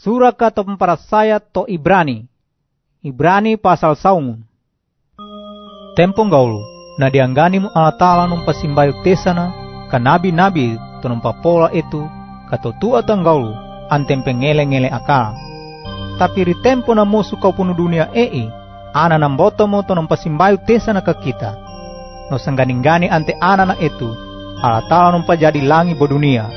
Suraka to para saya to Ibrani. Ibrani pasal saungun. Tempong gaulu, na dianggani mo Allah Ta'ala nung pasimbayo tesana, ka nabi-nabi to nung papola itu, katotua tang gaulu, antem pengele-ngele akal. Tapi ri tempo na musu kau puno dunia ei, ana nam boto mo to nung pasimbayo tesana ka kita. No sangganing-gani ante ana na itu, Allah Ta'ala nung pajadi langi bo dunia.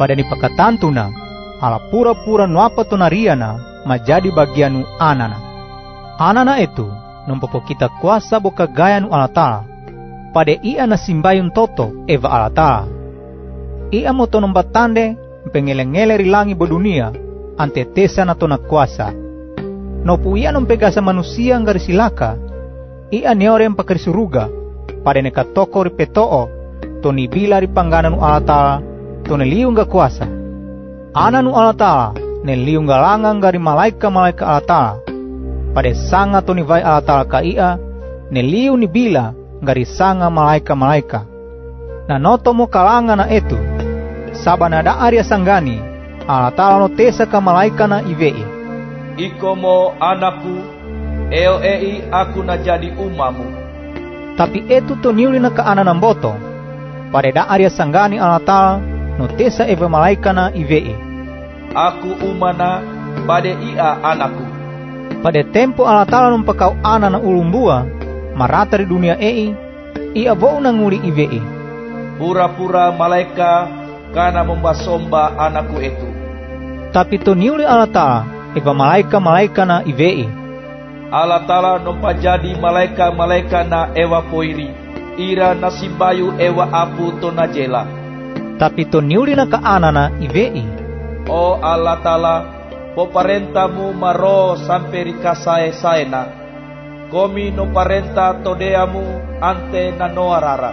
Pada ni pakatantuna, ala pura-pura nuapa to nariana, majadi bagianu anana. Anana itu, nompopo kita kuasa boka gaya nu alata. Pada ia na simbayun toto eva alata. Ia mo to nombatande pengele-ngele rilangi bo dunia ante tesa na to na kuasa. No pu ia nompegasa manusia ngari silaka. Ia neore pakari suruga. Pada neka toko ripetoo to ni bila ri panggana nu alata to ne liu nga kuasa. Ana nu alata ne liu nga langang gari malaika-malaika alata pada sanga to ni vai alatala ka ia, ne liu ni bila ngari sanga malaika-malaika. Na noto mo kalanga na etu, sabana da arya sanggani, alatala no tesa ka malaika na ivei. Iko mo anakku, eo ei aku na jadi umamu. Tapi etu to niuli na ka ana boto, pada da arya sanggani alatala no tesa eva malaika na ivei. Aku umana pada ia anakku. Pada tempo Allah Ta'ala numpakau ana na ulumbua, marata di dunia ei, ia bau nanguli ivei. Pura-pura malaika karena membasomba anakku itu. Tapi to niuli Allah Ta'ala, eva malaika-malaika na ivei. Allah Ta'ala nompa jadi malaika-malaika na ewa poiri. Ira na simbayu ewa apu to na jela. Tapi to niuli na ka ana na ivei. O Allah Ta'ala, poparentamu maro sampai rikasae saena. Komi no parenta todeamu ante nanoa rara.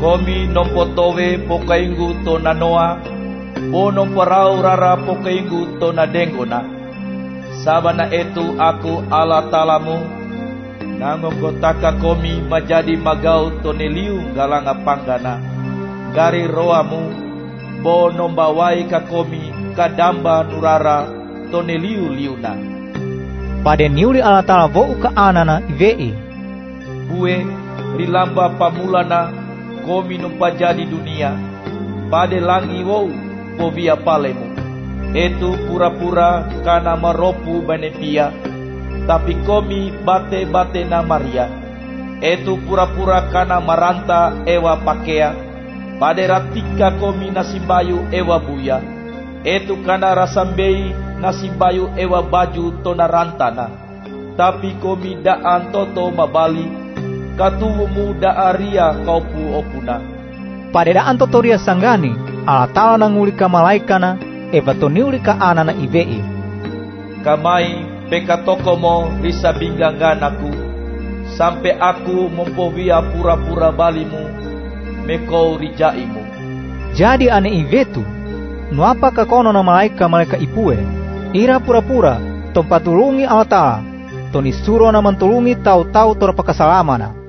Komi no potowe pokaingu to nanoa. O no parau rara pokaingu to nadengona. Sabana itu aku ala talamu. Nangong kotaka komi majadi magau to neliu galanga panggana. Gari roamu. Bo nombawai ka komi kadamba nurara tone liu liuna. Pada niuli ala tala vo ka anana ivei. Bue rilamba pamulana komi numpa jadi dunia. Pada langi wo povia palemu. Itu pura-pura kana maropu banepia. Tapi komi bate-bate na Maria. Itu pura-pura kana maranta ewa pakea. Pada ratika komi nasimbayu ewa buya. Itu kana rasambei nasimbayu ewa baju tona rantana. Tapi komi daan toto mabali, katuwumu daaria kaupu opuna. Pada daan totoria sanggani, ala tala nangulika malaikana, eva toniulika anana ivei. Kamai pekatokomo risa bingganganaku, sampai aku mempovia pura-pura balimu, mekau rijaimu. Jadi ane ivetu, nuapa kakono na malaika malaika ipue, ira pura-pura, tompatulungi Allah Ta'ala, toni suro na mantulungi tau-tau tora pakasalamana.